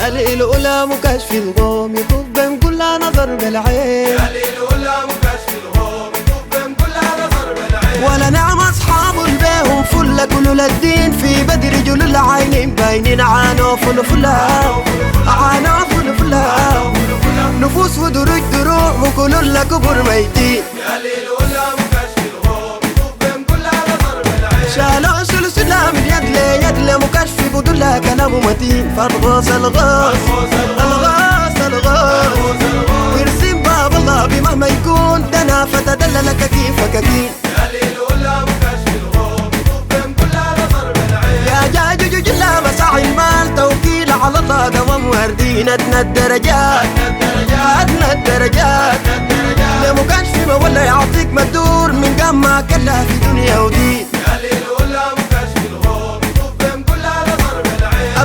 يا ليل أولى مكشف الغوم يطوف بين كل نظر بالعين. ليل ولا مكشف الغوم يطوف بين كل نظر بالعين. ولا نعم أصحاب بيهم فل كل الدين. في بدر جل العينين باينين عانوا فلفلا عانوا فلفلا نفوس ودروج دروع وكل كبر ميتين. يا كلام متين. فرغوص الغاص الغاص الغاص ويرسم باب الله بمهما يكون. دنا فتدللك يا يا توكيل على الله دوام أدنى الدرجات. أدنى الدرجات. لمكشف ما ولا يعطيك مدور. من قام ما كلها في دنيا ودين.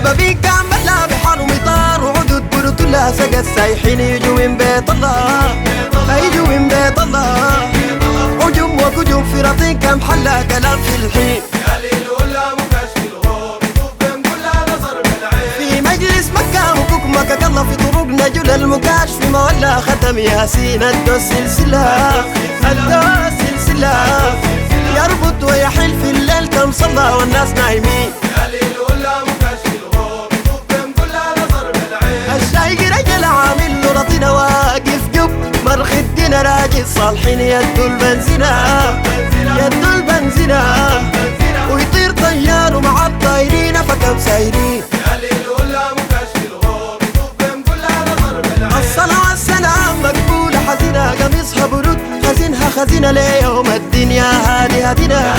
أبابيك كامل لا بحر ومطار وعدود بروت لا سقى السايحين يجوا من بيت الله. يجوا من بيت الله. هجوم وهجوم في رطين كم حلا كلام في الحين. في مكة الله في طرقنا جل المكاشف ما ولا ختم ياسين ادو السلسلة ادو السلسلة يربط ويحل في الليل كم صلى والناس نايمين. مرخ الدين راجل صالحين يدو البنزينة يدو البنزينة. ويطير طيار ومع الطايرين فكم سايرين. الصلاة والسلام مقبولة حزينة قميصها برود خزينها خزينة ليوم الدنيا. هادي هدينا